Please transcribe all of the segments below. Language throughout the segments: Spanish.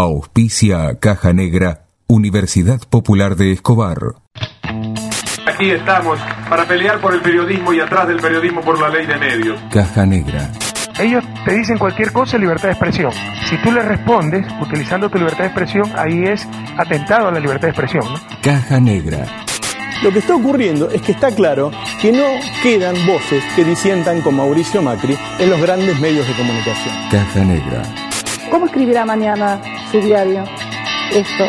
Auspicia Caja Negra, Universidad Popular de Escobar. Aquí estamos para pelear por el periodismo y atrás del periodismo por la ley de medios. Caja Negra. Ellos te dicen cualquier cosa, libertad de expresión. Si tú les respondes utilizando tu libertad de expresión, ahí es atentado a la libertad de expresión. ¿no? Caja Negra. Lo que está ocurriendo es que está claro que no quedan voces que disientan con Mauricio Macri en los grandes medios de comunicación. Caja Negra. ¿Cómo escribirá mañana su diario? Esto,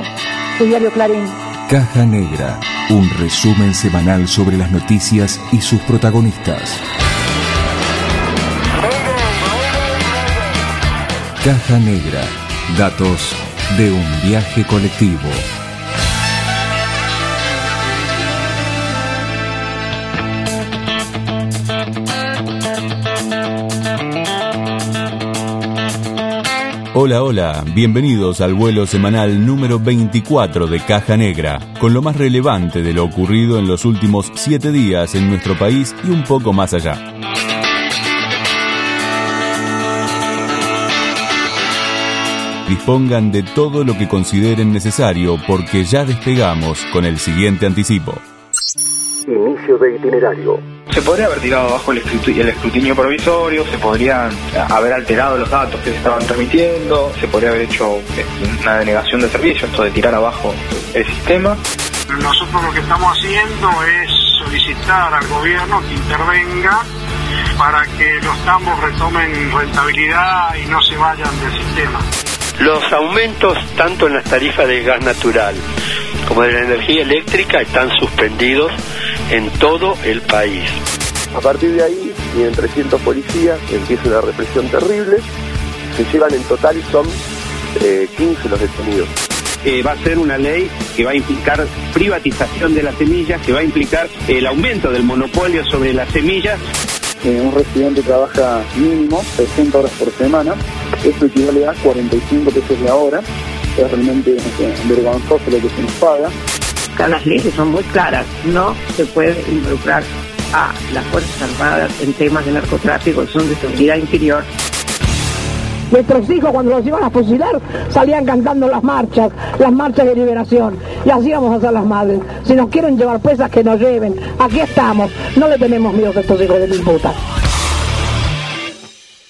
su diario Clarín. Caja Negra. Un resumen semanal sobre las noticias y sus protagonistas. Caja Negra. Datos de un viaje colectivo. Hola, hola, bienvenidos al vuelo semanal número 24 de Caja Negra, con lo más relevante de lo ocurrido en los últimos siete días en nuestro país y un poco más allá. Dispongan de todo lo que consideren necesario porque ya despegamos con el siguiente anticipo. Inicio de itinerario. Se podría haber tirado abajo el escrutinio, el escrutinio provisorio, se podrían haber alterado los datos que se estaban transmitiendo, se podría haber hecho eh, una denegación de servicio, esto de tirar abajo el sistema. Nosotros lo que estamos haciendo es solicitar al gobierno que intervenga para que los tambos retomen rentabilidad y no se vayan del sistema. Los aumentos tanto en las tarifas de gas natural como de la energía eléctrica están suspendidos en todo el país. A partir de ahí, vienen 300 policías, empieza una represión terrible, se llevan en total y son eh, 15 los detenidos. Eh, va a ser una ley que va a implicar privatización de las semillas, que va a implicar el aumento del monopolio sobre las semillas. Eh, un residente trabaja mínimo 60 horas por semana, esto equivale a 45 pesos la hora, es realmente vergonzoso lo que se nos paga. Las leyes son muy claras, no se puede involucrar a las Fuerzas Armadas en temas de narcotráfico, son de seguridad interior. Nuestros hijos cuando los iban a fusilar salían cantando las marchas, las marchas de liberación. Y así vamos a hacer las madres. Si nos quieren llevar presas, que nos lleven. Aquí estamos. No le tenemos miedo a estos hijos de mil putas.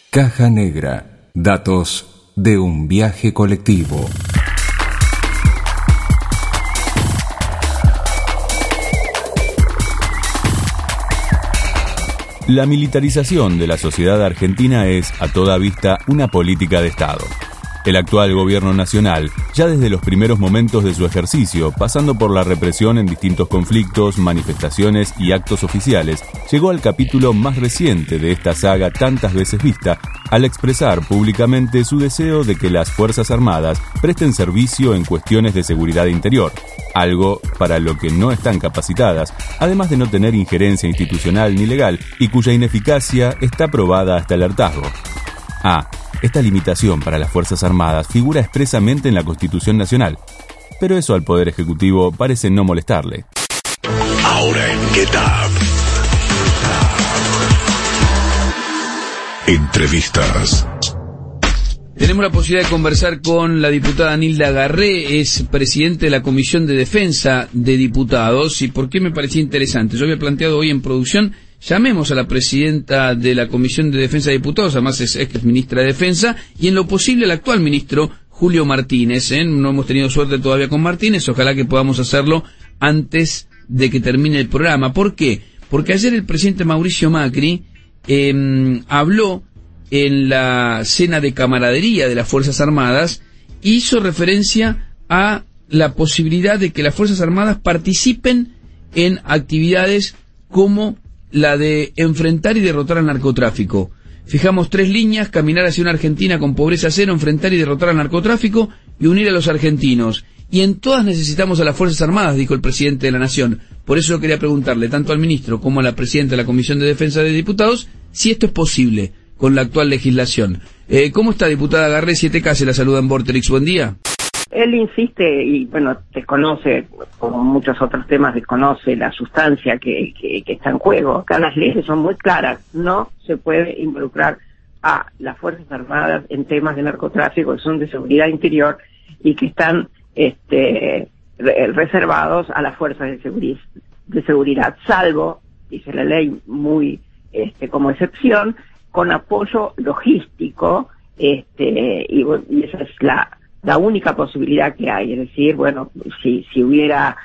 Caja Negra. Datos de un viaje colectivo. La militarización de la sociedad argentina es, a toda vista, una política de Estado. El actual gobierno nacional, ya desde los primeros momentos de su ejercicio, pasando por la represión en distintos conflictos, manifestaciones y actos oficiales, llegó al capítulo más reciente de esta saga tantas veces vista, al expresar públicamente su deseo de que las Fuerzas Armadas presten servicio en cuestiones de seguridad interior, algo para lo que no están capacitadas, además de no tener injerencia institucional ni legal y cuya ineficacia está probada hasta el hartazgo. A. Esta limitación para las Fuerzas Armadas figura expresamente en la Constitución Nacional, pero eso al Poder Ejecutivo parece no molestarle. Ahora en Get Up. Entrevistas. Tenemos la posibilidad de conversar con la diputada Nilda Garré, es presidente de la Comisión de Defensa de Diputados. ¿Y por qué me parecía interesante? Yo había planteado hoy en producción llamemos a la presidenta de la Comisión de Defensa de Diputados, además es ex ministra de Defensa, y en lo posible al actual ministro Julio Martínez. ¿eh? No hemos tenido suerte todavía con Martínez, ojalá que podamos hacerlo antes de que termine el programa. ¿Por qué? Porque ayer el presidente Mauricio Macri eh, habló en la cena de camaradería de las Fuerzas Armadas hizo referencia a la posibilidad de que las Fuerzas Armadas participen en actividades como la de enfrentar y derrotar al narcotráfico. Fijamos tres líneas, caminar hacia una Argentina con pobreza cero, enfrentar y derrotar al narcotráfico y unir a los argentinos. Y en todas necesitamos a las Fuerzas Armadas, dijo el presidente de la Nación. Por eso yo quería preguntarle tanto al ministro como a la presidenta de la Comisión de Defensa de Diputados si esto es posible con la actual legislación. Eh, ¿Cómo está, diputada Garré 7K? Se la saluda en Vorterix. Buen día. Él insiste y, bueno, desconoce, como muchos otros temas, desconoce la sustancia que, que, está en juego. Acá las leyes son muy claras. No se puede involucrar a las Fuerzas Armadas en temas de narcotráfico, que son de seguridad interior, y que están este, reservados a las fuerzas de seguridad, de seguridad, salvo, dice la ley muy este, como excepción, con apoyo logístico, este, y, esa es la, la única posibilidad que hay, es decir, bueno, si, si hubiera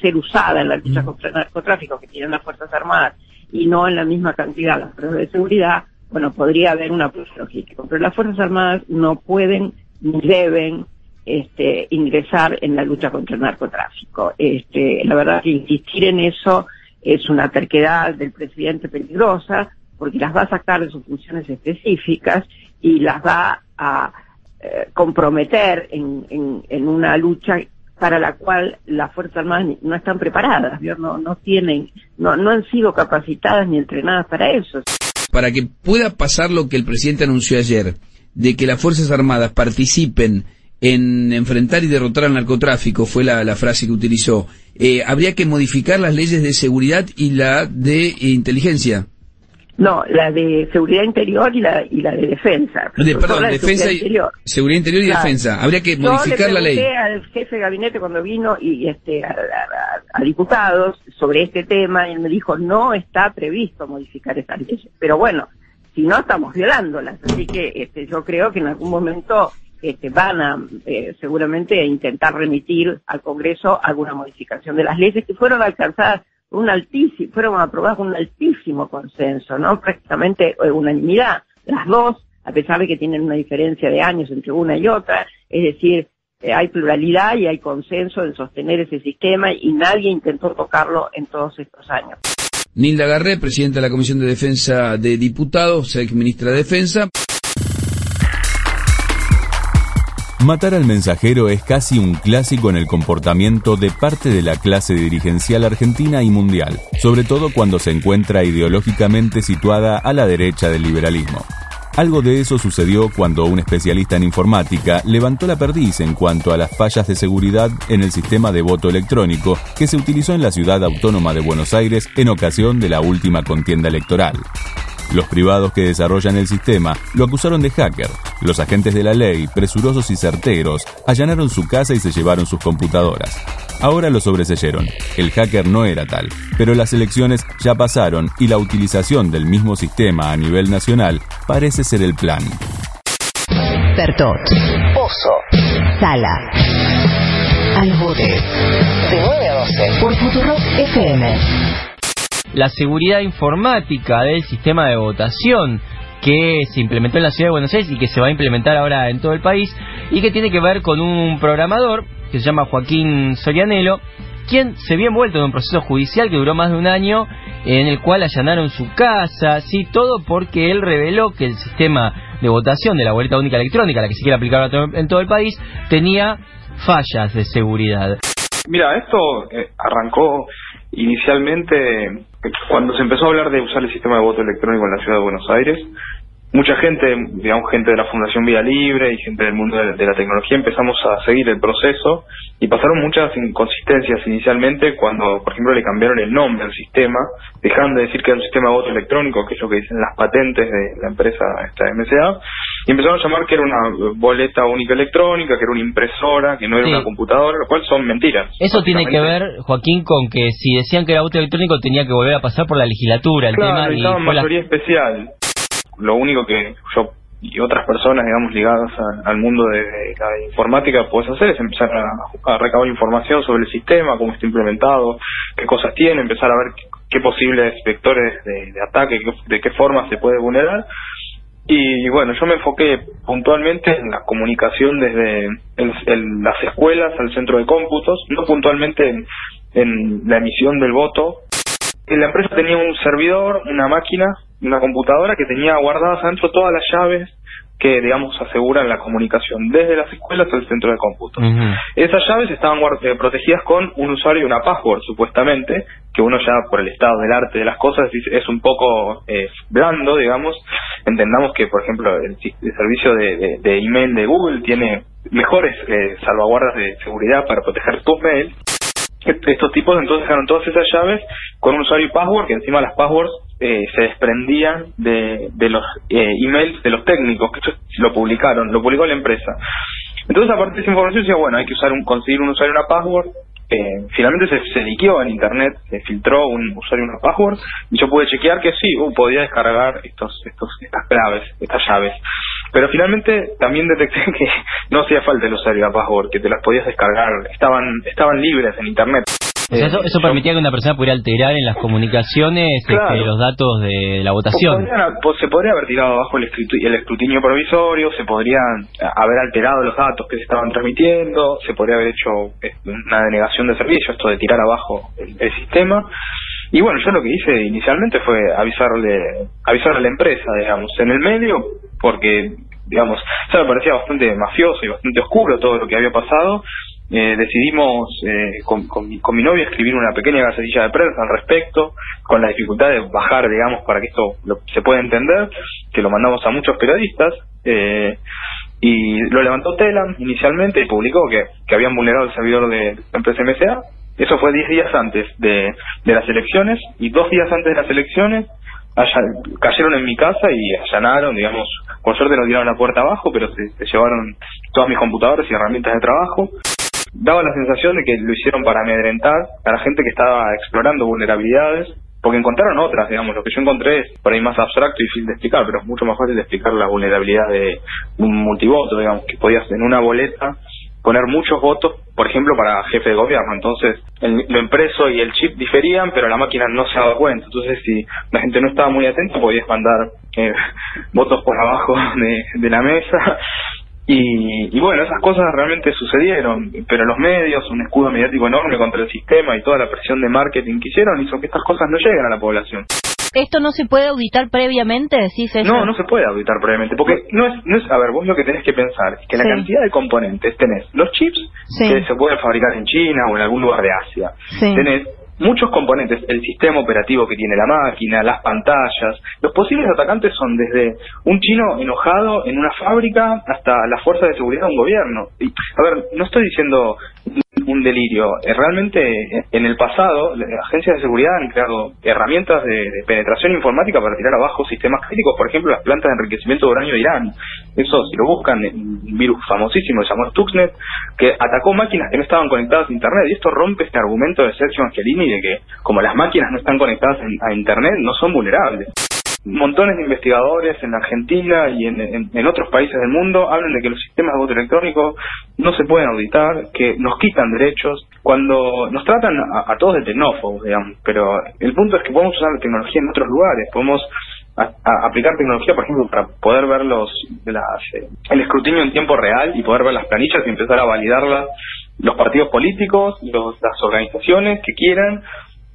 ser usada en la lucha contra el narcotráfico que tienen las Fuerzas Armadas y no en la misma cantidad las fuerzas de seguridad, bueno, podría haber un apoyo logístico. Pero las Fuerzas Armadas no pueden ni deben este, ingresar en la lucha contra el narcotráfico. Este, la verdad que insistir en eso es una terquedad del presidente peligrosa, porque las va a sacar de sus funciones específicas y las va a eh, comprometer en, en, una lucha para la cual las Fuerzas Armadas no están preparadas, no, no tienen, no, no han sido capacitadas ni entrenadas para eso. Para que pueda pasar lo que el presidente anunció ayer, de que las Fuerzas Armadas participen en enfrentar y derrotar al narcotráfico, fue la, la frase que utilizó, eh, habría que modificar las leyes de seguridad y la de inteligencia. No, la de seguridad interior y la, y la de defensa. perdón, defensa y, seguridad interior y defensa. Habría que modificar la ley. al jefe de gabinete cuando vino y este a, diputados sobre este tema y él me dijo no está previsto modificar esas leyes. Pero bueno, si no estamos violándolas, así que este, yo creo que en algún momento este, van a eh, seguramente intentar remitir al Congreso alguna modificación de las leyes que fueron alcanzadas un altísimo, fueron aprobadas con un altísimo consenso, ¿no? Prácticamente eh, unanimidad, las dos, a pesar de que tienen una diferencia de años entre una y otra, es decir, eh, hay pluralidad y hay consenso en sostener ese sistema y nadie intentó tocarlo en todos estos años. Nilda Garré, presidenta de la Comisión de Defensa de Diputados, ex ministra de Defensa. Matar al mensajero es casi un clásico en el comportamiento de parte de la clase dirigencial argentina y mundial, sobre todo cuando se encuentra ideológicamente situada a la derecha del liberalismo. Algo de eso sucedió cuando un especialista en informática levantó la perdiz en cuanto a las fallas de seguridad en el sistema de voto electrónico que se utilizó en la ciudad autónoma de Buenos Aires en ocasión de la última contienda electoral. Los privados que desarrollan el sistema lo acusaron de hacker. Los agentes de la ley, presurosos y certeros, allanaron su casa y se llevaron sus computadoras. Ahora lo sobreseyeron. El hacker no era tal, pero las elecciones ya pasaron y la utilización del mismo sistema a nivel nacional parece ser el plan. Bertot, Pozo, Sala, de 9 a 12 por Futurock FM la seguridad informática del sistema de votación que se implementó en la ciudad de Buenos Aires y que se va a implementar ahora en todo el país y que tiene que ver con un programador que se llama Joaquín Sorianelo, quien se vio envuelto en un proceso judicial que duró más de un año en el cual allanaron su casa, sí, todo porque él reveló que el sistema de votación de la boleta única electrónica, la que se quiere aplicar en todo el país, tenía fallas de seguridad. Mira, esto eh, arrancó inicialmente cuando se empezó a hablar de usar el sistema de voto electrónico en la ciudad de Buenos Aires, mucha gente, digamos gente de la Fundación Vía Libre y gente del mundo de, la tecnología empezamos a seguir el proceso y pasaron muchas inconsistencias inicialmente cuando, por ejemplo, le cambiaron el nombre al sistema, dejando de decir que era un sistema de voto electrónico, que es lo que dicen las patentes de la empresa esta MCA, y empezaron a llamar que era una boleta única electrónica, que era una impresora, que no era una computadora, lo cual son mentiras. Eso tiene que ver, Joaquín, con que si decían que era voto electrónico tenía que volver a pasar por la legislatura el claro, tema. Y mayoría especial. Lo único que yo y otras personas, digamos, ligadas al mundo de, la informática puedes hacer es empezar a, recabar información sobre el sistema, cómo está implementado, qué cosas tiene, empezar a ver qué, posibles vectores de, ataque, de qué forma se puede vulnerar y bueno, yo me enfoqué puntualmente en la comunicación desde las escuelas al centro de cómputos, no puntualmente en, la emisión del voto. La empresa tenía un servidor, una máquina, una computadora que tenía guardadas adentro todas las llaves que, digamos, aseguran la comunicación desde las escuelas al centro de cómputo. Esas llaves estaban eh, protegidas con un usuario y una password, supuestamente, que uno ya por el estado del arte de las cosas es un poco eh, blando, digamos. Entendamos que, por ejemplo, el, servicio de, de, email de Google tiene mejores eh, salvaguardas de seguridad para proteger tus mails. Estos tipos entonces dejaron todas esas llaves con un usuario y password, que encima las passwords eh, se desprendían de, de los eh, emails de los técnicos, que esto lo publicaron, lo publicó la empresa. Entonces, a partir de esa información, decía, bueno, hay que usar un, conseguir un usuario y una password. Eh, finalmente se, se liqueó en internet, se filtró un usuario y una password, y yo pude chequear que sí, uh, podía descargar estos, estos, estas claves, estas llaves. Pero finalmente también detecté que no hacía falta el usuario y la password, que te las podías descargar, estaban, estaban libres en internet. O sea, eso, eso permitía que una persona pudiera alterar en las comunicaciones Claro. este, los datos de la votación. Podrían- pues, se podría haber tirado abajo el, el escrutinio provisorio, se podrían haber alterado los datos que se estaban transmitiendo, se podría haber hecho eh, una denegación de servicio, esto de tirar abajo el, el sistema. Y bueno, yo lo que hice inicialmente fue avisarle, avisarle a la empresa, digamos, en el medio, porque, digamos, ya me parecía bastante mafioso y bastante oscuro todo lo que había pasado. Eh, decidimos eh, con, con mi, con novia escribir una pequeña gacetilla de prensa al respecto, con la dificultad de bajar, digamos, para que esto lo- se pueda entender, que lo mandamos a muchos periodistas, eh, y lo levantó Telam inicialmente y publicó que, habían vulnerado el servidor de la empresa MSA. Eso fue 10 días antes de, las elecciones, y dos días antes de las elecciones cayeron en mi casa y allanaron, digamos, por suerte no tiraron la puerta abajo, pero se llevaron todas mis computadoras y herramientas de trabajo. Daba la sensación de que lo hicieron para amedrentar a la gente que estaba explorando vulnerabilidades, porque encontraron otras, digamos, lo que yo encontré es por ahí más abstracto y difícil de explicar, pero es mucho más fácil de explicar la vulnerabilidad de un multivoto, digamos, que podías en una boleta poner muchos votos, por ejemplo, para jefe de gobierno. Entonces, el- lo impreso y el chip diferían, pero la máquina no se daba cuenta. Entonces, si la gente no estaba muy atenta, podías mandar eh, votos por abajo de, de la mesa. Y, y bueno, esas cosas realmente sucedieron, pero los medios, un escudo mediático enorme contra el sistema y toda la presión de marketing que hicieron hizo que estas cosas no lleguen a la población. ¿Esto no se puede auditar previamente? Decís eso. No, no se puede auditar previamente, porque no es, no es, a ver, vos lo que tenés que pensar es que la cantidad de componentes, tenés los chips Sí. que se pueden fabricar en China o en algún lugar de Asia, Sí. tenés muchos componentes, el sistema operativo que tiene la máquina, las pantallas, los posibles atacantes son desde un chino enojado en una fábrica hasta la fuerza de seguridad de un gobierno. Y, a ver, no estoy diciendo un delirio. Eh, Realmente, eh, en el pasado, las agencias de seguridad han creado herramientas de, penetración informática para tirar abajo sistemas críticos, por ejemplo, las plantas de enriquecimiento de uranio de Irán. Eso, si lo buscan, un virus famosísimo llamado Stuxnet, que atacó máquinas que no estaban conectadas a Internet. Y esto rompe este argumento de Sergio Angelini de que, como las máquinas no están conectadas a Internet, no son vulnerables montones de investigadores en Argentina y en otros países del mundo hablan de que los sistemas de voto electrónico no se pueden auditar, que nos quitan derechos, cuando nos tratan a, a todos de tecnófobos, digamos. Pero el punto es que podemos usar la tecnología en otros lugares, podemos aplicar tecnología, por ejemplo, para poder ver los las, eh, el escrutinio en tiempo real y poder ver las planillas y empezar a validarlas los partidos políticos, los- las organizaciones que quieran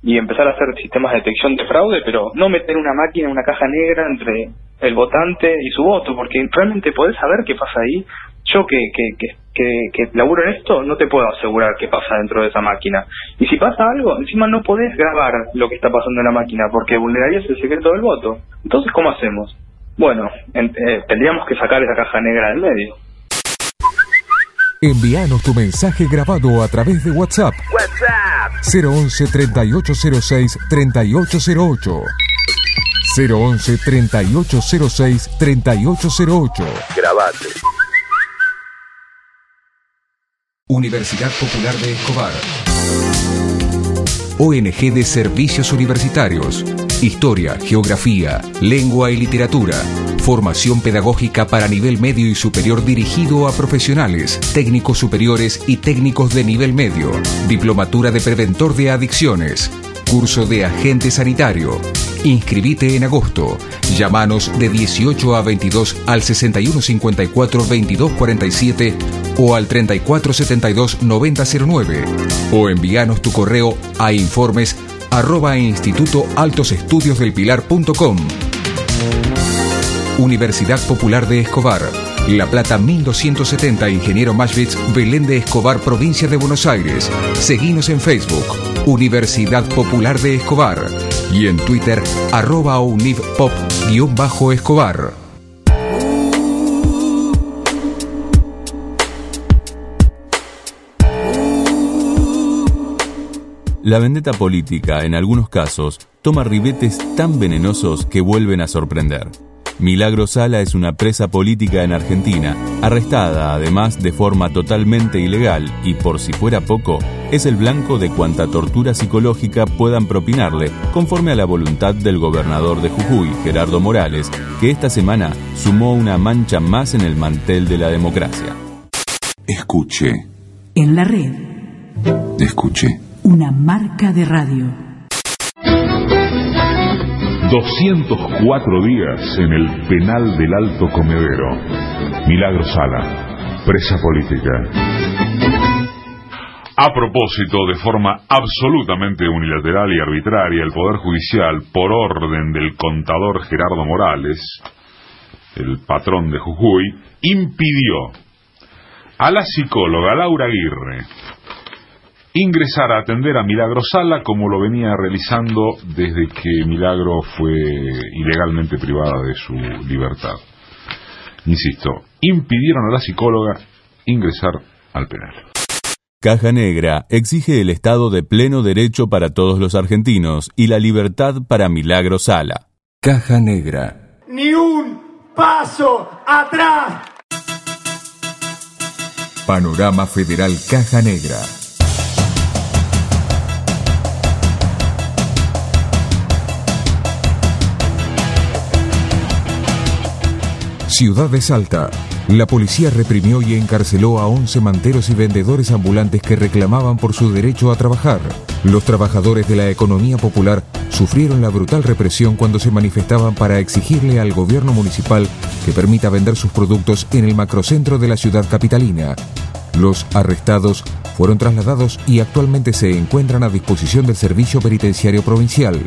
y empezar a hacer sistemas de detección de fraude, pero no meter una máquina, una caja negra entre el votante y su voto, porque realmente podés saber qué pasa ahí. Yo que, que, que, que, que laburo en esto, no te puedo asegurar qué pasa dentro de esa máquina. Y si pasa algo, encima no podés grabar lo que está pasando en la máquina, porque vulnerarías el secreto del voto. Entonces, ¿cómo hacemos? Bueno, en- eh, tendríamos que sacar esa caja negra del medio. Envíanos tu mensaje grabado a través de WhatsApp. WhatsApp 011 3806 3808. 011 3806 3808. Grabate. Universidad Popular de Escobar. ONG de Servicios Universitarios. Historia, Geografía, Lengua y Literatura. Formación pedagógica para nivel medio y superior dirigido a profesionales, técnicos superiores y técnicos de nivel medio. Diplomatura de Preventor de Adicciones. Curso de Agente Sanitario. Inscribite en agosto. Llámanos de 18 a 22 al 6154 2247 o al 3472 9009 o envíanos tu correo a informes arroba Universidad Popular de Escobar La Plata 1270 Ingeniero Mashvitz Belén de Escobar Provincia de Buenos Aires. Seguinos en Facebook Universidad Popular de Escobar y en Twitter arroba univpop-escobar La vendetta política, en algunos casos, toma ribetes tan venenosos que vuelven a sorprender. Milagro Sala es una presa política en Argentina, arrestada además de forma totalmente ilegal y por si fuera poco, es el blanco de cuanta tortura psicológica puedan propinarle, conforme a la voluntad del gobernador de Jujuy, Gerardo Morales, que esta semana sumó una mancha más en el mantel de la democracia. Escuche. En la red. Escuche. Una marca de radio. 204 días en el penal del Alto Comedero. Milagro Sala, presa política. A propósito, de forma absolutamente unilateral y arbitraria, el Poder Judicial, por orden del contador Gerardo Morales, el patrón de Jujuy, impidió a la psicóloga Laura Aguirre ingresar a atender a Milagro Sala como lo venía realizando desde que Milagro fue ilegalmente privada de su libertad. Insisto, impidieron a la psicóloga ingresar al penal. Caja Negra exige el Estado de pleno derecho para todos los argentinos y la libertad para Milagro Sala. Caja Negra. Ni un paso atrás. Panorama Federal Caja Negra. Ciudad de Salta. La policía reprimió y encarceló a 11 manteros y vendedores ambulantes que reclamaban por su derecho a trabajar. Los trabajadores de la economía popular sufrieron la brutal represión cuando se manifestaban para exigirle al gobierno municipal que permita vender sus productos en el macrocentro de la ciudad capitalina. Los arrestados fueron trasladados y actualmente se encuentran a disposición del Servicio Penitenciario Provincial.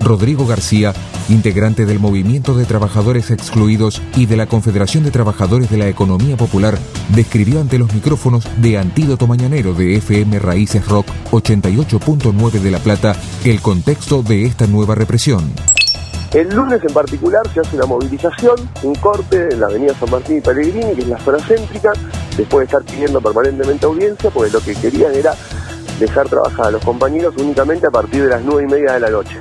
Rodrigo García, integrante del Movimiento de Trabajadores Excluidos y de la Confederación de Trabajadores de la Economía Popular, describió ante los micrófonos de Antídoto Mañanero de FM Raíces Rock 88.9 de La Plata el contexto de esta nueva represión. El lunes en particular se hace una movilización, un corte en la avenida San Martín y Pellegrini, que es la zona céntrica, después de estar pidiendo permanentemente audiencia, porque lo que querían era dejar trabajar a los compañeros únicamente a partir de las nueve y media de la noche.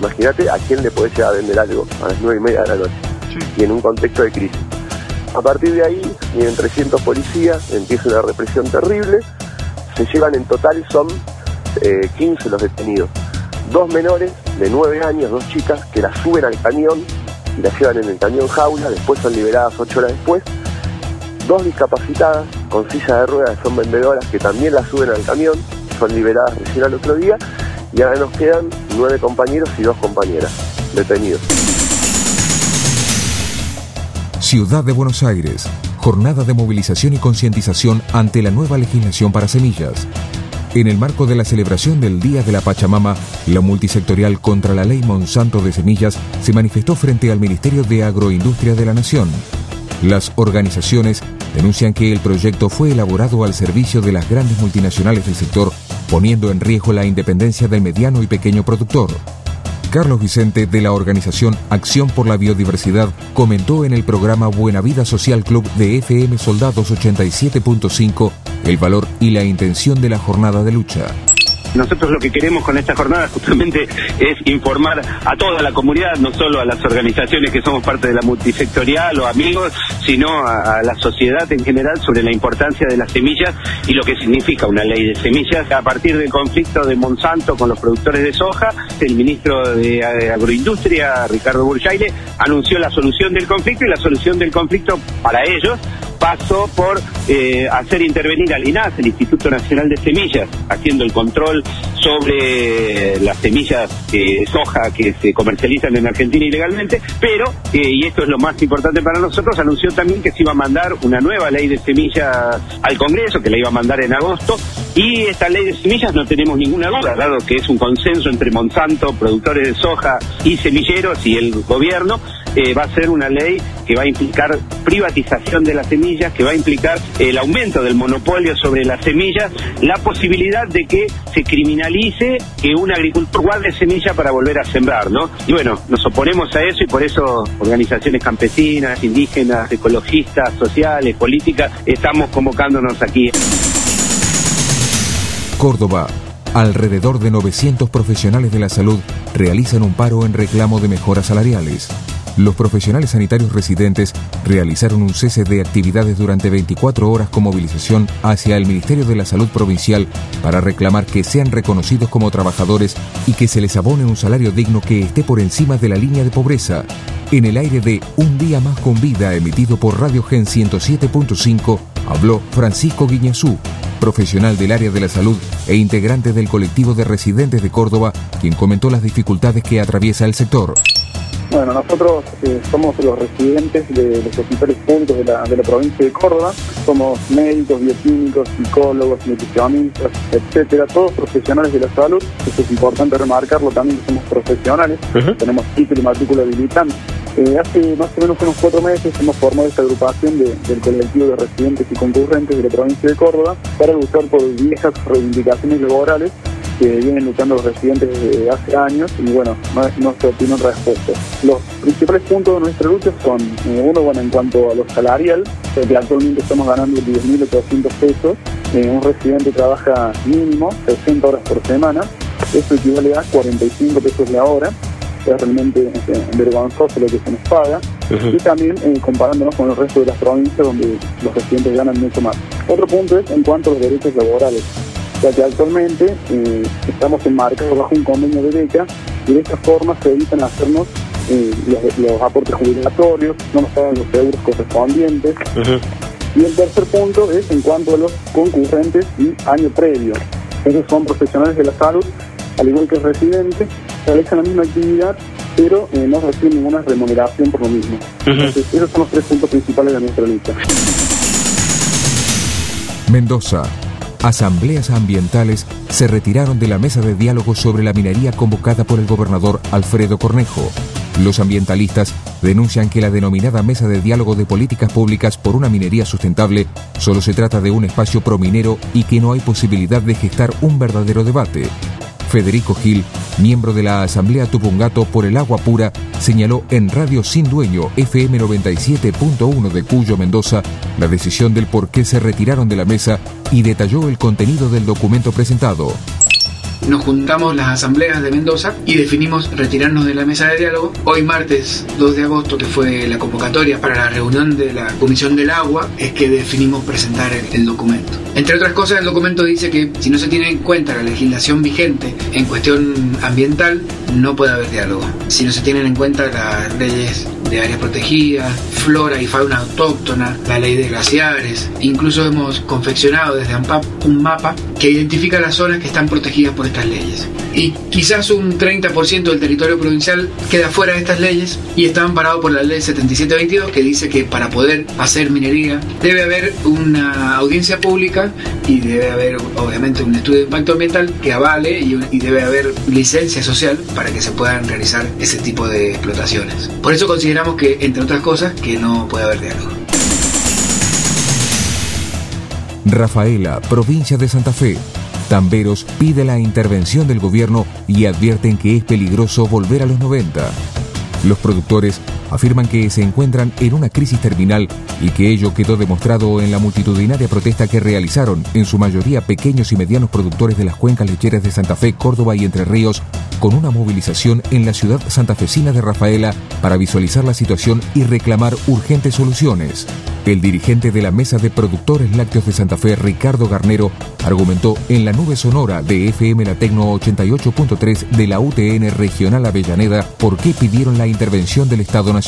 Imagínate a quién le podés llegar a vender algo a las nueve y media de la noche, y en un contexto de crisis. A partir de ahí, vienen 300 policías, empieza una represión terrible, se llevan en total, son 15 los detenidos. Dos menores de 9 años, dos chicas, que las suben al camión y las llevan en el camión jaula, después son liberadas 8 horas después. Dos discapacitadas con silla de ruedas, son vendedoras, que también las suben al camión, son liberadas recién al otro día. Y ahora nos quedan nueve compañeros y dos compañeras detenidos. Ciudad de Buenos Aires. Jornada de movilización y concientización ante la nueva legislación para semillas. En el marco de la celebración del Día de la Pachamama, la multisectorial contra la ley Monsanto de Semillas se manifestó frente al Ministerio de Agroindustria de la Nación. Las organizaciones denuncian que el proyecto fue elaborado al servicio de las grandes multinacionales del sector, poniendo en riesgo la independencia del mediano y pequeño productor. Carlos Vicente de la organización Acción por la Biodiversidad comentó en el programa Buena Vida Social Club de FM Soldados 87.5 el valor y la intención de la jornada de lucha. Nosotros lo que queremos con esta jornada justamente es informar a toda la comunidad, no solo a las organizaciones que somos parte de la multisectorial o amigos, sino a, la sociedad en general sobre la importancia de las semillas y lo que significa una ley de semillas. A partir del conflicto de Monsanto con los productores de soja, el ministro de Agroindustria, Ricardo Burjaile, anunció la solución del conflicto y la solución del conflicto para ellos pasó por eh, hacer intervenir al INAS, el Instituto Nacional de Semillas, haciendo el control sobre las semillas de soja que se comercializan en Argentina ilegalmente, pero, eh, y esto es lo más importante para nosotros, anunció también que se iba a mandar una nueva ley de semillas al Congreso, que la iba a mandar en agosto, y esta ley de semillas no tenemos ninguna duda, dado que es un consenso entre Monsanto, productores de soja y semilleros y el gobierno, eh, va a ser una ley que va a implicar privatización de las semillas, que va a implicar el aumento del monopolio sobre las semillas, la posibilidad de que se criminalice que un agricultor guarde semilla para volver a sembrar, ¿no? Y bueno, nos oponemos a eso y por eso organizaciones campesinas, indígenas, ecologistas, sociales, políticas, estamos convocándonos aquí. Córdoba. Alrededor de 900 profesionales de la salud realizan un paro en reclamo de mejoras salariales. Los profesionales sanitarios residentes realizaron un cese de actividades durante 24 horas con movilización hacia el Ministerio de la Salud Provincial para reclamar que sean reconocidos como trabajadores y que se les abone un salario digno que esté por encima de la línea de pobreza. En el aire de Un día más con vida emitido por Radio Gen 107.5 habló Francisco Guiñazú, profesional del área de la salud e integrante del colectivo de residentes de Córdoba, quien comentó las dificultades que atraviesa el sector. Bueno, nosotros eh, somos los residentes de los hospitales públicos de la, de la provincia de Córdoba. Somos médicos, bioquímicos, psicólogos, nutricionistas, etcétera, todos profesionales de la salud. Esto es importante remarcarlo también que somos profesionales. Tenemos título y matrícula habilitante. Eh, hace más o menos unos cuatro meses hemos formado esta agrupación de- del colectivo de residentes y concurrentes de la provincia de Córdoba para luchar por viejas reivindicaciones laborales que vienen luchando los residentes desde hace años y bueno, no, no se obtienen respuestas. Los principales puntos de nuestra lucha son, eh, uno, bueno, en cuanto a lo salarial, eh, que actualmente estamos ganando 10.800 pesos, eh, un residente trabaja mínimo 60 horas por semana, eso equivale a 45 pesos la hora, es realmente eh, vergonzoso lo que se nos paga, y también eh, comparándonos con el resto de las provincias donde los residentes ganan mucho más. Otro punto es en cuanto a los derechos laborales, ya que actualmente eh, estamos enmarcados bajo un convenio de beca y de esta forma se evitan hacernos eh, los, los aportes jubilatorios, no nos pagan los seguros correspondientes. Y el tercer punto es en cuanto a los concurrentes y año previo. Esos son profesionales de la salud, al igual que el residente, realizan la misma actividad, pero eh, no reciben ninguna remuneración por lo mismo. Entonces, esos son los tres puntos principales de nuestra lucha. Mendoza. Asambleas ambientales se retiraron de la mesa de diálogo sobre la minería convocada por el gobernador Alfredo Cornejo. Los ambientalistas denuncian que la denominada Mesa de Diálogo de Políticas Públicas por una minería sustentable solo se trata de un espacio prominero y que no hay posibilidad de gestar un verdadero debate. Federico Gil, miembro de la Asamblea Tupungato por el Agua Pura, señaló en Radio Sin Dueño FM 97.1 de Cuyo, Mendoza, la decisión del por qué se retiraron de la mesa y detalló el contenido del documento presentado. Nos juntamos las asambleas de Mendoza y definimos retirarnos de la mesa de diálogo. Hoy martes 2 de agosto, que fue la convocatoria para la reunión de la Comisión del Agua, es que definimos presentar el, documento. Entre otras cosas, el documento dice que si no se tiene en cuenta la legislación vigente en cuestión ambiental, no puede haber diálogo. Si no se tienen en cuenta las leyes de áreas protegidas, flora y fauna autóctona, la ley de glaciares, incluso hemos confeccionado desde ANPAP un mapa que identifica las zonas que están protegidas por estas leyes. Y quizás un 30% del territorio provincial queda fuera de estas leyes y está amparado por la ley 7722 que dice que para poder hacer minería debe haber una audiencia pública y debe haber obviamente un estudio de impacto ambiental que avale y, y debe haber licencia social para que se puedan realizar ese tipo de explotaciones. Por eso consideramos que, entre otras cosas, que no puede haber diálogo. Rafaela, provincia de Santa Fe. Tamberos pide la intervención del gobierno y advierten que es peligroso volver a los 90. Los productores afirman que se encuentran en una crisis terminal y que ello quedó demostrado en la multitudinaria protesta que realizaron, en su mayoría pequeños y medianos productores de las cuencas lecheras de Santa Fe, Córdoba y Entre Ríos, con una movilización en la ciudad santafesina de Rafaela para visualizar la situación y reclamar urgentes soluciones. El dirigente de la Mesa de Productores Lácteos de Santa Fe, Ricardo Garnero, argumentó en la nube sonora de FM La Tecno 88.3 de la UTN Regional Avellaneda por qué pidieron la intervención del Estado Nacional.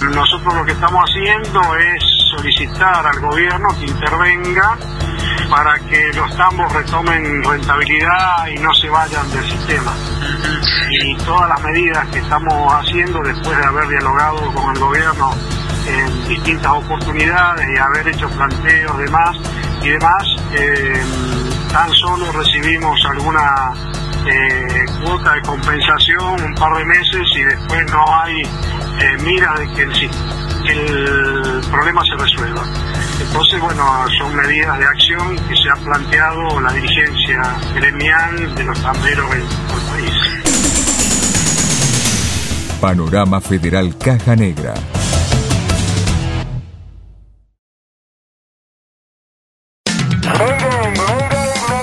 Nosotros lo que estamos haciendo es solicitar al gobierno que intervenga para que los tambos retomen rentabilidad y no se vayan del sistema. Y todas las medidas que estamos haciendo después de haber dialogado con el gobierno en distintas oportunidades y haber hecho planteos demás y demás, eh, tan solo recibimos alguna eh, cuota de compensación un par de meses y después no hay eh, de que el, problema se resuelva. Entonces, bueno, son medidas de acción que se ha planteado la dirigencia gremial de los tamberos en todo el país. Panorama Federal Caja Negra.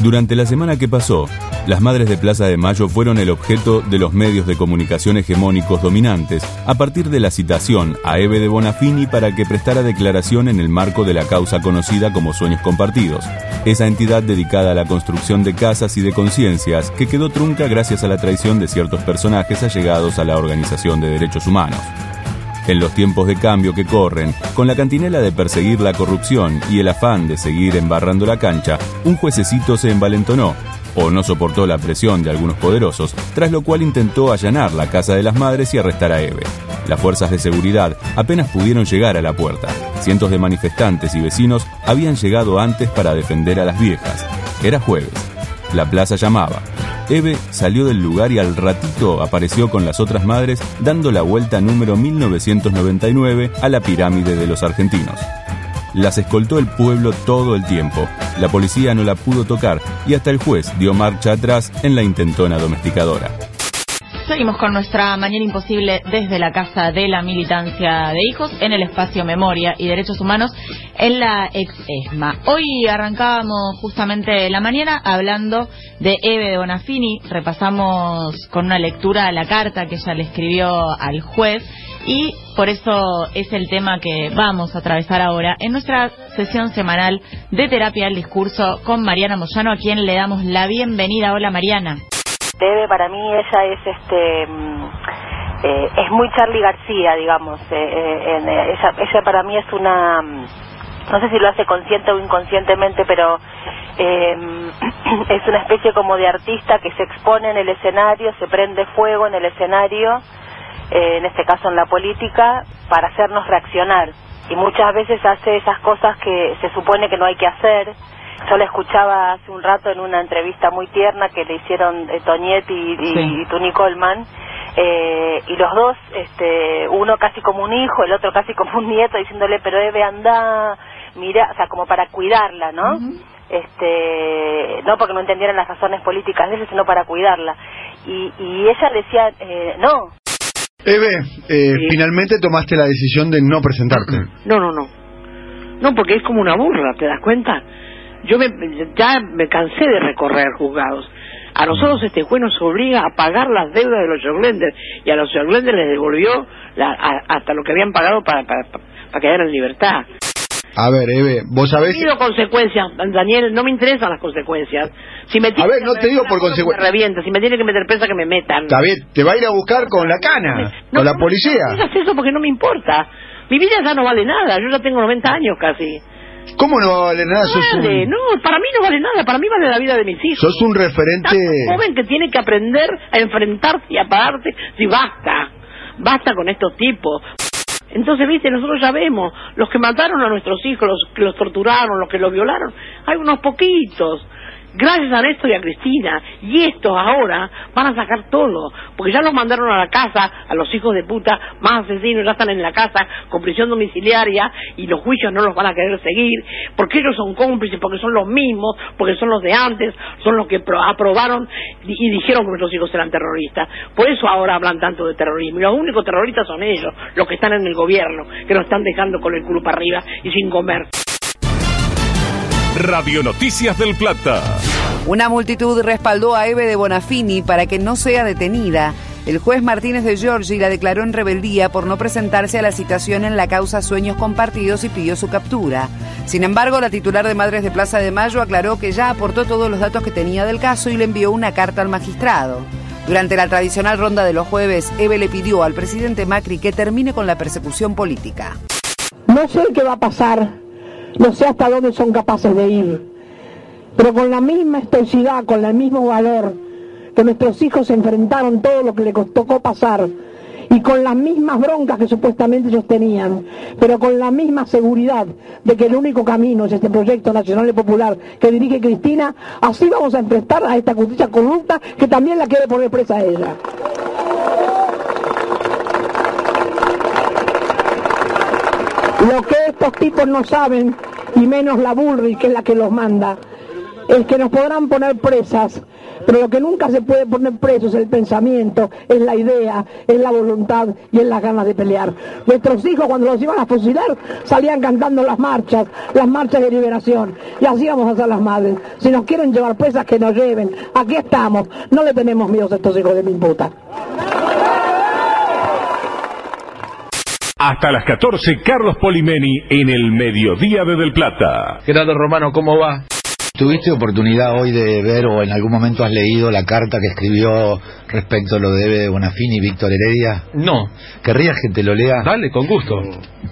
Durante la semana que pasó, las madres de Plaza de Mayo fueron el objeto de los medios de comunicación hegemónicos dominantes a partir de la citación a Eve de Bonafini para que prestara declaración en el marco de la causa conocida como Sueños Compartidos, esa entidad dedicada a la construcción de casas y de conciencias que quedó trunca gracias a la traición de ciertos personajes allegados a la Organización de Derechos Humanos. En los tiempos de cambio que corren, con la cantinela de perseguir la corrupción y el afán de seguir embarrando la cancha, un juececito se envalentonó o no soportó la presión de algunos poderosos, tras lo cual intentó allanar la casa de las madres y arrestar a Eve. Las fuerzas de seguridad apenas pudieron llegar a la puerta. Cientos de manifestantes y vecinos habían llegado antes para defender a las viejas. Era jueves. La plaza llamaba. Eve salió del lugar y al ratito apareció con las otras madres dando la vuelta número 1999 a la pirámide de los argentinos. Las escoltó el pueblo todo el tiempo. La policía no la pudo tocar y hasta el juez dio marcha atrás en la intentona domesticadora. Seguimos con nuestra Mañana Imposible desde la Casa de la Militancia de Hijos en el espacio Memoria y Derechos Humanos en la ex ESMA. Hoy arrancábamos justamente la mañana hablando de Eve de Bonafini. Repasamos con una lectura la carta que ella le escribió al juez y por eso es el tema que vamos a atravesar ahora en nuestra sesión semanal de terapia del discurso con Mariana Moyano, a quien le damos la bienvenida. Hola Mariana. Debe para mí ella es este eh, es muy Charlie García digamos eh, eh, ella, ella para mí es una no sé si lo hace consciente o inconscientemente pero es una especie como de artista que se expone en el escenario se prende fuego en el escenario en este caso en la política para hacernos reaccionar. Y muchas veces hace esas cosas que se supone que no hay que hacer yo la escuchaba hace un rato en una entrevista muy tierna que le hicieron eh, Toñet y, y, Tuni Coleman. Eh, y los dos, este, uno casi como un hijo, el otro casi como un nieto, diciéndole, pero debe andar, mira, o sea, como para cuidarla, ¿no? este No porque no entendieran las razones políticas de eso, sino para cuidarla. Y, y ella decía, eh, no. Eve, eh, finalmente tomaste la decisión de no presentarte. No, no, no. No, porque es como una burla, ¿te das cuenta? Yo me, ya me cansé de recorrer juzgados. A nosotros este juez nos obliga a pagar las deudas de los Jorglender y a los Jorglender les devolvió hasta lo que habían pagado para, para, para quedar en libertad. A ver, Eve, vos sabés... No consecuencias, Daniel, no me interesan las consecuencias. Si me a ver, no te digo por consecuencias. revienta, si me tiene que meter presa, que me metan. Está bien, te va a ir a buscar con la cana, con la policía. No digas eso porque no me importa. Mi vida ya no vale nada, yo ya tengo 90 años casi. ¿Cómo no va a valer nada? vale, no, para mí no vale nada, para mí vale la vida de mis hijos. Sos un referente... un joven que tiene que aprender a enfrentarse y a pararse. Si basta, basta con estos tipos. Entonces, viste, nosotros ya vemos, los que mataron a nuestros hijos, los que los torturaron, los que los violaron, hay unos poquitos gracias a Néstor y a Cristina, y estos ahora van a sacar todo, porque ya los mandaron a la casa, a los hijos de puta más asesinos, ya están en la casa con prisión domiciliaria y los juicios no los van a querer seguir, porque ellos son cómplices, porque son los mismos, porque son los de antes, son los que aprobaron y dijeron que nuestros hijos eran terroristas. Por eso ahora hablan tanto de terrorismo, y los únicos terroristas son ellos, los que están en el gobierno, que nos están dejando con el culo para arriba y sin comer. Radio Noticias del Plata. Una multitud respaldó a Eve de Bonafini para que no sea detenida. El juez Martínez de Giorgi la declaró en rebeldía por no presentarse a la citación en la causa Sueños Compartidos y pidió su captura. Sin embargo, la titular de Madres de Plaza de Mayo aclaró que ya aportó todos los datos que tenía del caso y le envió una carta al magistrado. Durante la tradicional ronda de los jueves, Eve le pidió al presidente Macri que termine con la persecución política. No sé qué va a pasar no sé hasta dónde son capaces de ir, pero con la misma estoicidad, con el mismo valor que nuestros hijos enfrentaron todo lo que les tocó pasar y con las mismas broncas que supuestamente ellos tenían, pero con la misma seguridad de que el único camino es este proyecto nacional y popular que dirige Cristina, así vamos a enfrentar a esta justicia corrupta que también la quiere poner presa a ella. Lo que estos tipos no saben, y menos la Bullrich, que es la que los manda, es que nos podrán poner presas, pero lo que nunca se puede poner preso es el pensamiento, es la idea, es la voluntad y es las ganas de pelear. Nuestros hijos cuando los iban a fusilar salían cantando las marchas, las marchas de liberación, y así vamos a hacer las madres. Si nos quieren llevar presas, que nos lleven. Aquí estamos, no le tenemos miedo a estos hijos de mi puta. Hasta las 14, Carlos Polimeni en el Mediodía de Del Plata. Gerardo Romano, ¿cómo va? ¿Tuviste oportunidad hoy de ver o en algún momento has leído la carta que escribió respecto a lo de Bonafini y Víctor Heredia? No. ¿Querrías que te lo lea? Dale, con gusto.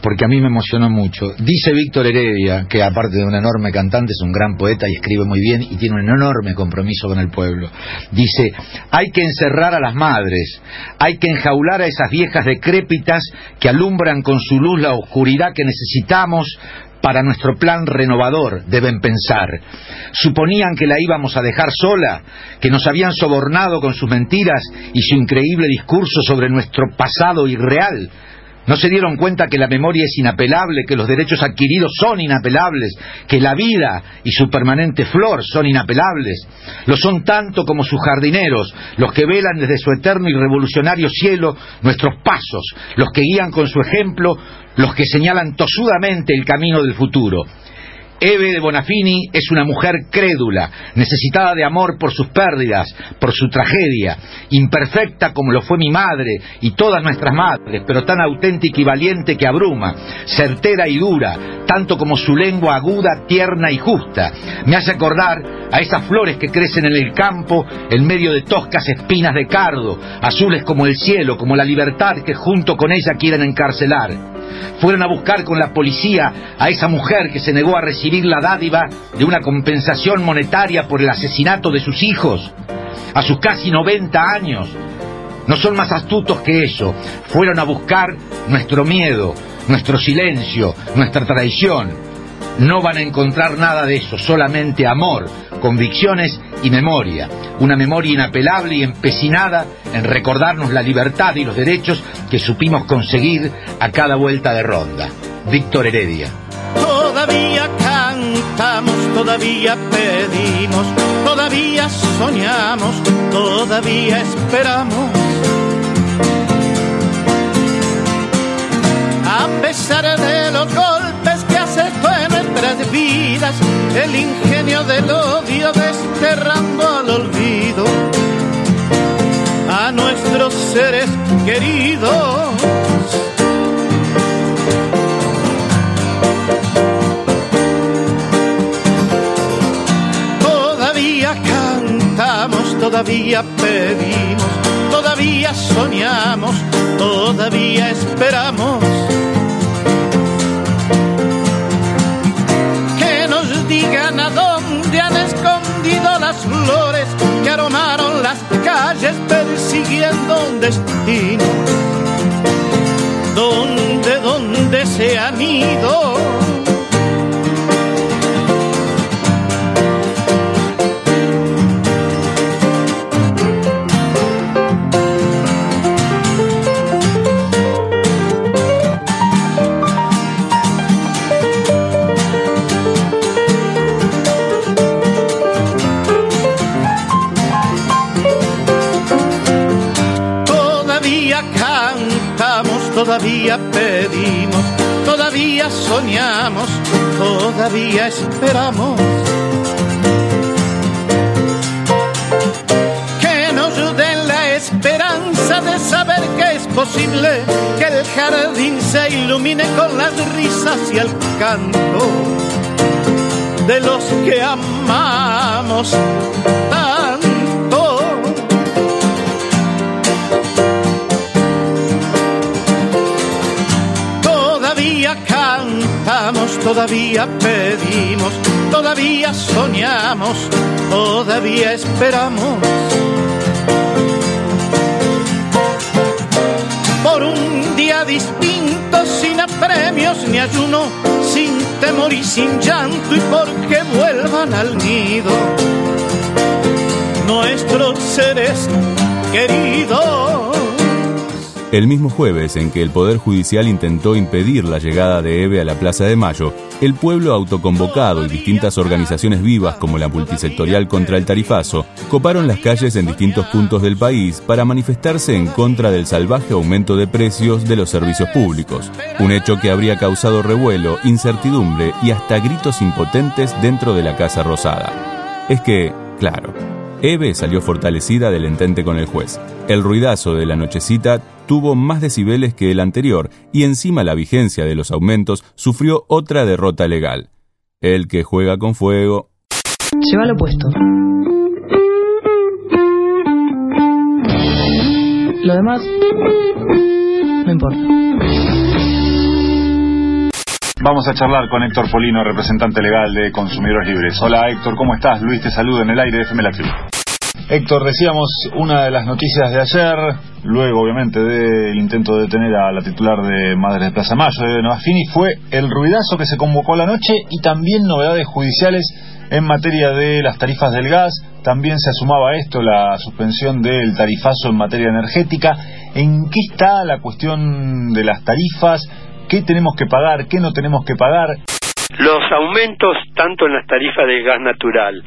Porque a mí me emocionó mucho. Dice Víctor Heredia, que aparte de un enorme cantante, es un gran poeta y escribe muy bien y tiene un enorme compromiso con el pueblo. Dice, hay que encerrar a las madres, hay que enjaular a esas viejas decrépitas que alumbran con su luz la oscuridad que necesitamos para nuestro plan renovador, deben pensar. Suponían que la íbamos a dejar sola, que nos habían sobornado con sus mentiras y su increíble discurso sobre nuestro pasado irreal. ¿No se dieron cuenta que la memoria es inapelable, que los derechos adquiridos son inapelables, que la vida y su permanente flor son inapelables? Lo son tanto como sus jardineros, los que velan desde su eterno y revolucionario cielo nuestros pasos, los que guían con su ejemplo, los que señalan tosudamente el camino del futuro. Eve de Bonafini es una mujer crédula, necesitada de amor por sus pérdidas, por su tragedia, imperfecta como lo fue mi madre y todas nuestras madres, pero tan auténtica y valiente que abruma, certera y dura, tanto como su lengua aguda, tierna y justa. Me hace acordar a esas flores que crecen en el campo en medio de toscas espinas de cardo, azules como el cielo, como la libertad que junto con ella quieren encarcelar fueron a buscar con la policía a esa mujer que se negó a recibir la dádiva de una compensación monetaria por el asesinato de sus hijos, a sus casi 90 años. No son más astutos que eso. Fueron a buscar nuestro miedo, nuestro silencio, nuestra traición. No van a encontrar nada de eso, solamente amor, convicciones y memoria. Una memoria inapelable y empecinada en recordarnos la libertad y los derechos que supimos conseguir a cada vuelta de ronda. Víctor Heredia. Todavía cantamos, todavía pedimos, todavía soñamos, todavía esperamos. A pesar de los golpes que aceptó en nuestras vidas, el ingenio del odio desterrando al olvido a nuestros seres queridos. Todavía pedimos, todavía soñamos, todavía esperamos. Todavía pedimos, todavía soñamos, todavía esperamos. Que nos den la esperanza de saber que es posible que el jardín se ilumine con las risas y el canto de los que amamos todavía pedimos, todavía soñamos, todavía esperamos. Por un día distinto, sin apremios ni ayuno, sin temor y sin llanto, y porque vuelvan al nido nuestros seres queridos. El mismo jueves en que el Poder Judicial intentó impedir la llegada de Eve a la Plaza de Mayo, el pueblo autoconvocado y distintas organizaciones vivas como la multisectorial contra el tarifazo coparon las calles en distintos puntos del país para manifestarse en contra del salvaje aumento de precios de los servicios públicos, un hecho que habría causado revuelo, incertidumbre y hasta gritos impotentes dentro de la Casa Rosada. Es que, claro, Eve salió fortalecida del entente con el juez. El ruidazo de la nochecita tuvo más decibeles que el anterior y encima la vigencia de los aumentos sufrió otra derrota legal. El que juega con fuego... Lleva lo puesto. Lo demás... No importa. Vamos a charlar con Héctor Polino, representante legal de Consumidores Libres. Hola Héctor, ¿cómo estás? Luis te saluda en el aire de FM La Tribu. Héctor, decíamos una de las noticias de ayer, luego obviamente del intento de detener a la titular de Madres de Plaza Mayo, de Novafini, fue el ruidazo que se convocó la noche y también novedades judiciales en materia de las tarifas del gas. También se asumaba esto la suspensión del tarifazo en materia energética. ¿En qué está la cuestión de las tarifas? ¿Qué tenemos que pagar? ¿Qué no tenemos que pagar? Los aumentos tanto en las tarifas de gas natural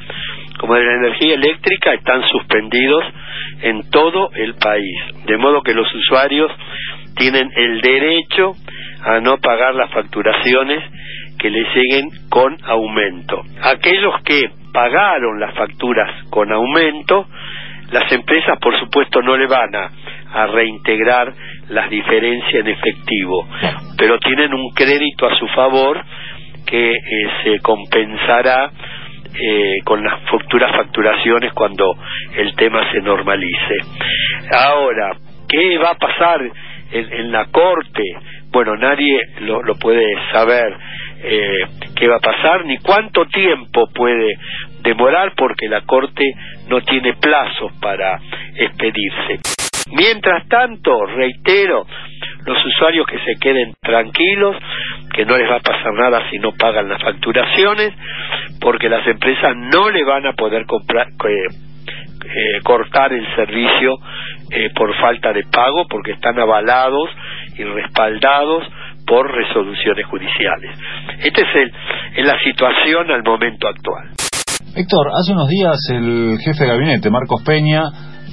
como de la energía eléctrica están suspendidos en todo el país, de modo que los usuarios tienen el derecho a no pagar las facturaciones que les lleguen con aumento. Aquellos que pagaron las facturas con aumento, las empresas por supuesto no le van a, reintegrar las diferencias en efectivo, pero tienen un crédito a su favor que eh, se compensará eh, con las futuras facturaciones cuando el tema se normalice. Ahora, ¿qué va a pasar en, en la Corte? Bueno, nadie lo, lo puede saber eh, qué va a pasar ni cuánto tiempo puede demorar porque la Corte no tiene plazos para expedirse. Mientras tanto, reitero, los usuarios que se queden tranquilos, que no les va a pasar nada si no pagan las facturaciones, porque las empresas no le van a poder comprar, eh, eh, cortar el servicio eh, por falta de pago, porque están avalados y respaldados por resoluciones judiciales. Esta es, el, es la situación al momento actual. Héctor, hace unos días el jefe de gabinete, Marcos Peña,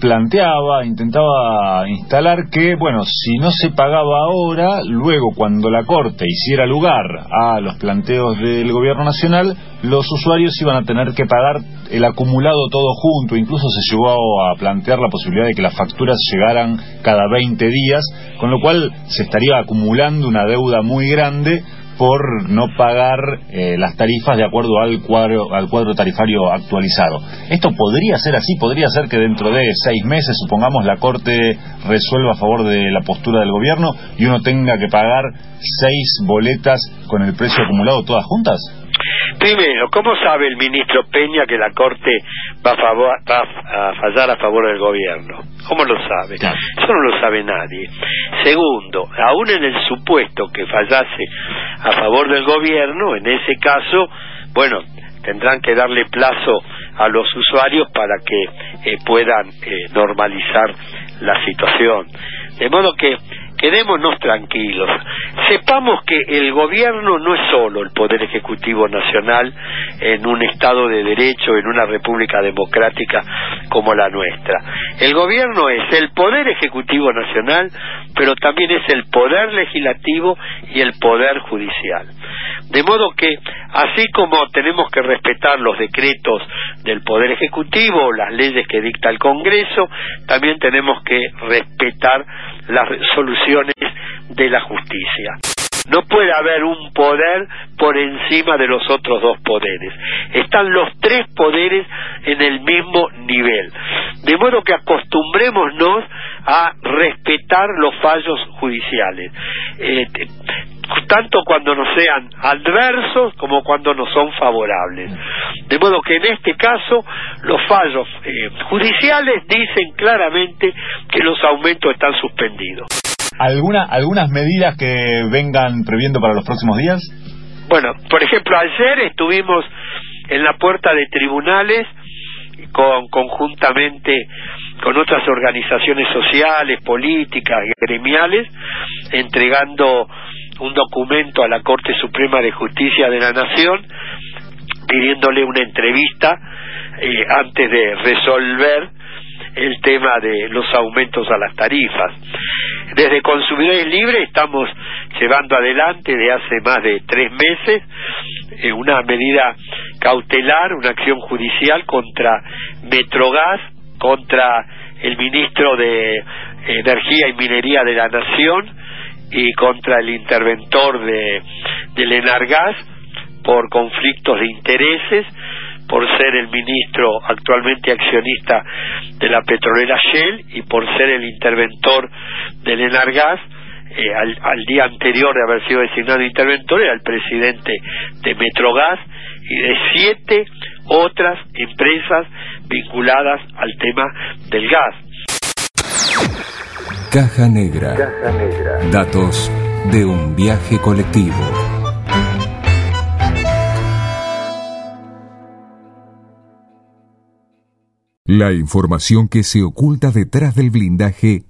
planteaba, intentaba instalar que, bueno, si no se pagaba ahora, luego cuando la Corte hiciera lugar a los planteos del Gobierno Nacional, los usuarios iban a tener que pagar el acumulado todo junto, incluso se llegó a plantear la posibilidad de que las facturas llegaran cada 20 días, con lo cual se estaría acumulando una deuda muy grande por no pagar eh, las tarifas de acuerdo al cuadro, al cuadro tarifario actualizado. ¿Esto podría ser así? ¿Podría ser que dentro de seis meses, supongamos, la Corte resuelva a favor de la postura del gobierno y uno tenga que pagar seis boletas con el precio acumulado todas juntas? Primero, ¿cómo sabe el ministro Peña que la Corte va a, favor, va a fallar a favor del gobierno? ¿Cómo lo sabe? Eso no lo sabe nadie. Segundo, aún en el supuesto que fallase a favor del gobierno, en ese caso, bueno, tendrán que darle plazo a los usuarios para que eh, puedan eh, normalizar la situación. De modo que quedémonos tranquilos. Sepamos que el gobierno no es solo el Poder Ejecutivo Nacional en un Estado de Derecho, en una República Democrática como la nuestra. El gobierno es el Poder Ejecutivo Nacional, pero también es el Poder Legislativo y el Poder Judicial. De modo que, así como tenemos que respetar los decretos del Poder Ejecutivo, las leyes que dicta el Congreso, también tenemos que respetar las resoluciones de la justicia. No puede haber un poder por encima de los otros dos poderes. Están los tres poderes en el mismo nivel. De modo que acostumbrémonos a respetar los fallos judiciales. Eh, tanto cuando nos sean adversos como cuando nos son favorables. De modo que en este caso los fallos eh, judiciales dicen claramente que los aumentos están suspendidos. ¿Alguna, ¿Algunas medidas que vengan previendo para los próximos días? Bueno, por ejemplo, ayer estuvimos en la puerta de tribunales con conjuntamente con otras organizaciones sociales, políticas, gremiales, entregando un documento a la Corte Suprema de Justicia de la Nación pidiéndole una entrevista eh, antes de resolver el tema de los aumentos a las tarifas. Desde Consumidores Libres estamos llevando adelante de hace más de tres meses eh, una medida cautelar, una acción judicial contra Metrogas, contra el ministro de Energía y Minería de la Nación y contra el interventor de, del Enargas por conflictos de intereses por ser el ministro actualmente accionista de la petrolera Shell y por ser el interventor del Enargas, eh, al, al, día anterior de haber sido designado interventor era el presidente de Metrogas y de siete otras empresas vinculadas al tema del gas. Caja Negra. Caja Negra. Datos de un viaje colectivo. La información que se oculta detrás del blindaje,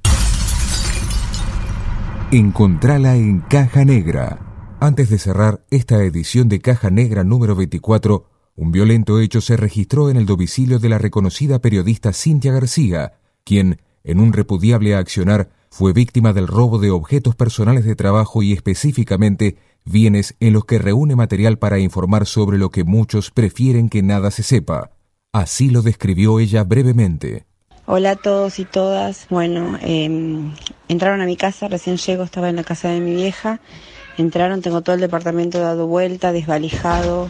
encontrala en Caja Negra. Antes de cerrar esta edición de Caja Negra número 24, un violento hecho se registró en el domicilio de la reconocida periodista Cintia García, quien, en un repudiable accionar, fue víctima del robo de objetos personales de trabajo y específicamente bienes en los que reúne material para informar sobre lo que muchos prefieren que nada se sepa. Así lo describió ella brevemente. Hola a todos y todas. Bueno, eh, entraron a mi casa, recién llego, estaba en la casa de mi vieja. Entraron, tengo todo el departamento dado vuelta, desvalijado.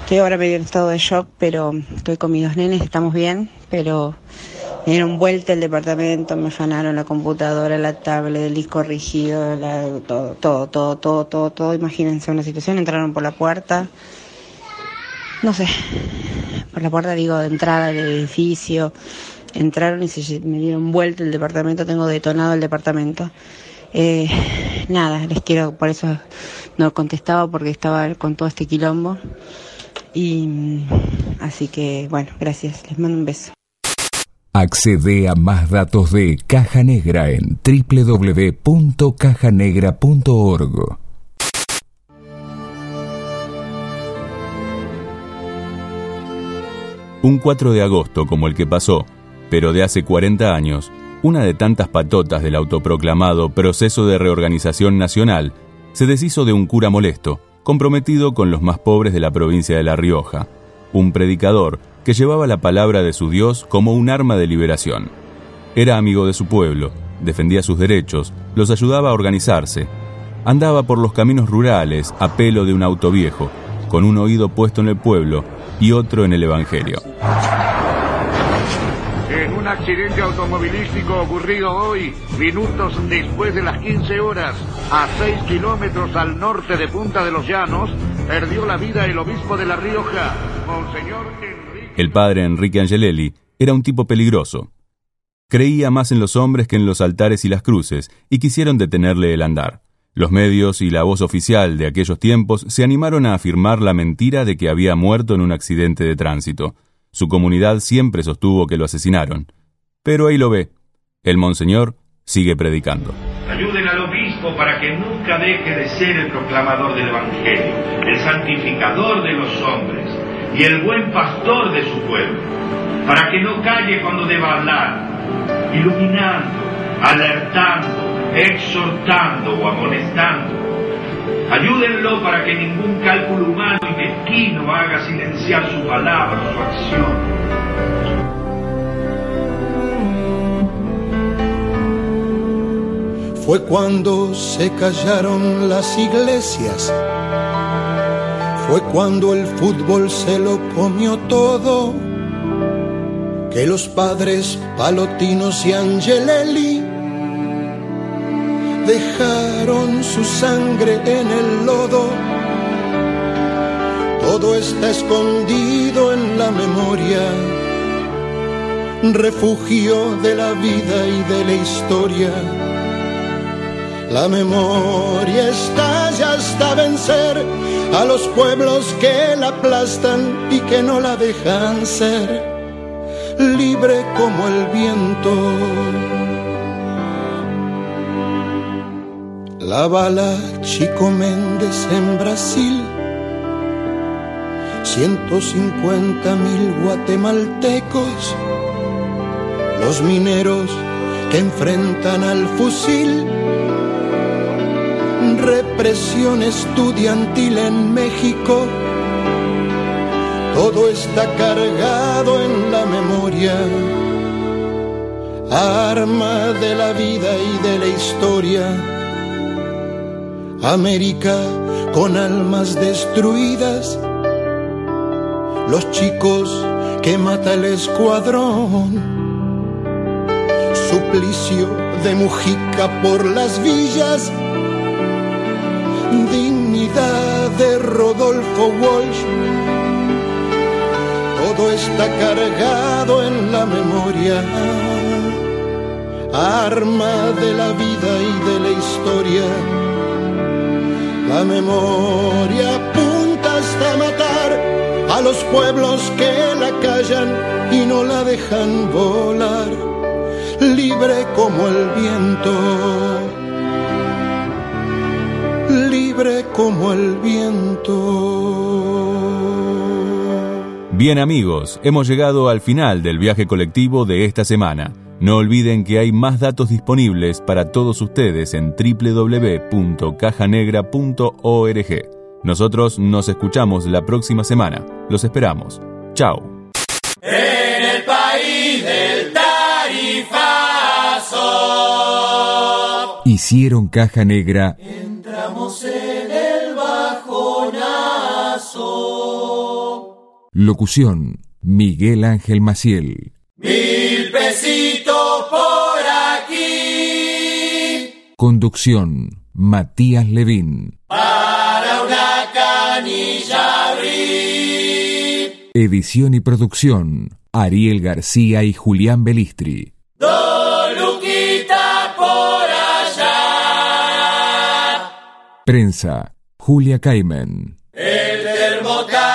Estoy ahora medio en estado de shock, pero estoy con mis nenes, estamos bien, pero dieron vuelta el departamento, me afanaron la computadora, la tablet, el disco rígido, la, todo, todo, todo, todo, todo, todo. Imagínense una situación, entraron por la puerta, no sé, por la puerta digo de entrada del edificio, entraron y se me dieron vuelta el departamento, tengo detonado el departamento. Eh, nada, les quiero, por eso no contestaba porque estaba con todo este quilombo. Y así que bueno, gracias, les mando un beso. Accede a más datos de Caja Negra en www.cajanegra.org. Un 4 de agosto como el que pasó, pero de hace 40 años, una de tantas patotas del autoproclamado proceso de reorganización nacional, se deshizo de un cura molesto, comprometido con los más pobres de la provincia de La Rioja, un predicador que llevaba la palabra de su Dios como un arma de liberación. Era amigo de su pueblo, defendía sus derechos, los ayudaba a organizarse. Andaba por los caminos rurales a pelo de un auto viejo, con un oído puesto en el pueblo y otro en el Evangelio. En un accidente automovilístico ocurrido hoy, minutos después de las 15 horas, a 6 kilómetros al norte de Punta de los Llanos, perdió la vida el obispo de La Rioja, Monseñor. El padre Enrique Angelelli era un tipo peligroso. Creía más en los hombres que en los altares y las cruces, y quisieron detenerle el andar. Los medios y la voz oficial de aquellos tiempos se animaron a afirmar la mentira de que había muerto en un accidente de tránsito. Su comunidad siempre sostuvo que lo asesinaron. Pero ahí lo ve. El monseñor sigue predicando. Ayuden al obispo para que nunca deje de ser el proclamador del Evangelio, el santificador de los hombres y el buen pastor de su pueblo, para que no calle cuando deba hablar, iluminando, alertando, exhortando o amonestando. Ayúdenlo para que ningún cálculo humano y mezquino haga silenciar su palabra o su acción. Fue cuando se callaron las iglesias, fue cuando el fútbol se lo comió todo, que los padres Palotinos y Angelelli dejaron su sangre en el lodo. Todo está escondido en la memoria, refugio de la vida y de la historia. La memoria estalla hasta vencer a los pueblos que la aplastan y que no la dejan ser libre como el viento. La bala Chico Méndez en Brasil, 150 mil guatemaltecos, los mineros que enfrentan al fusil, represión estudiantil en México. Todo está cargado en la memoria, arma de la vida y de la historia. América con almas destruidas, los chicos que mata el escuadrón, suplicio de Mujica por las villas, dignidad de Rodolfo Walsh todo está cargado en la memoria, arma de la vida y de la historia. La memoria apunta hasta matar a los pueblos que la callan y no la dejan volar, libre como el viento. Como el viento. Bien amigos, hemos llegado al final del viaje colectivo de esta semana. No olviden que hay más datos disponibles para todos ustedes en www.cajanegra.org. Nosotros nos escuchamos la próxima semana. Los esperamos. Chao. En el país del tarifazo. Hicieron caja negra. Entramos en Locución, Miguel Ángel Maciel. Mil pesitos por aquí. Conducción, Matías Levín. Para una canilla abrir. Edición y producción, Ariel García y Julián Belistri. Dos luquitas por allá. Prensa, Julia Caimen. El termotanque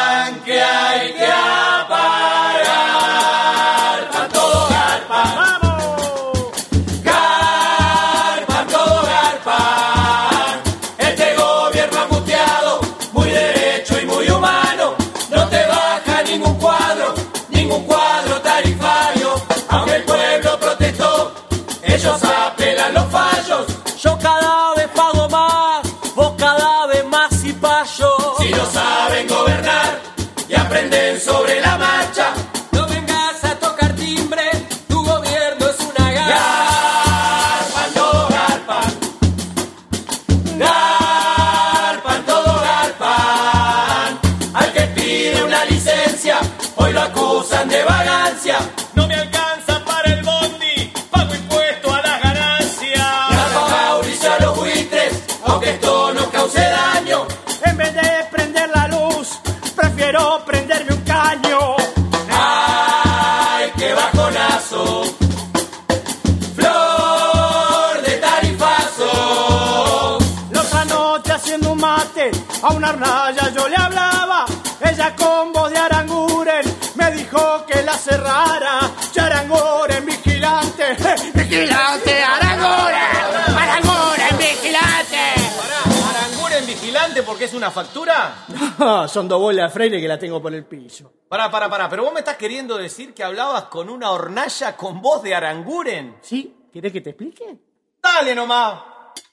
porque es una factura? Son dos bolas Freire que la tengo por el piso. Pará, pará, pará. Pero vos me estás queriendo decir que hablabas con una hornalla con voz de Aranguren. ¿Sí? ¿Quieres que te explique? Dale nomás.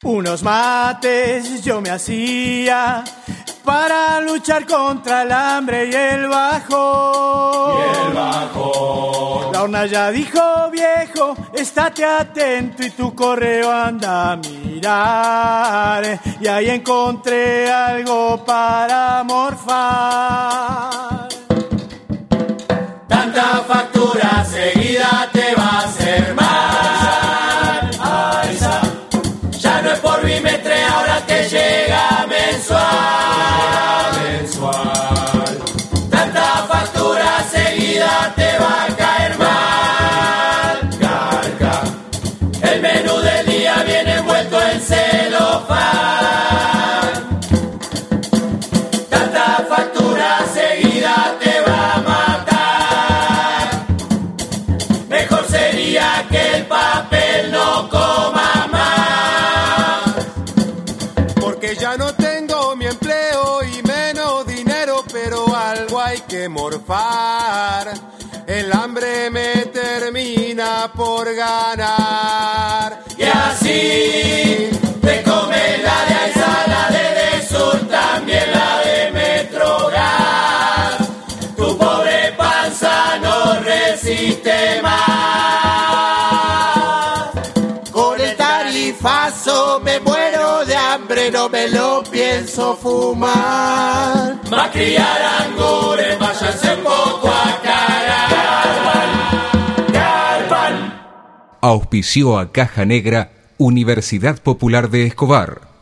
Unos mates yo me hacía para luchar contra el hambre y el bajo. Y el bajo. La hornalla dijo, viejo, estate atento y tu correo anda a mirar. Y ahí encontré algo para morfar. Tanta factura seguida te va a hacer mal. Por ganar. Y así te comes la de Aizá, la de Desur, también la de Metrogas. Tu pobre panza no resiste más. Con el tarifazo me muero de hambre, no me lo pienso fumar. Va a criar angures, váyanse un poco a cagar. Auspició a Caja Negra Universidad Popular de Escobar.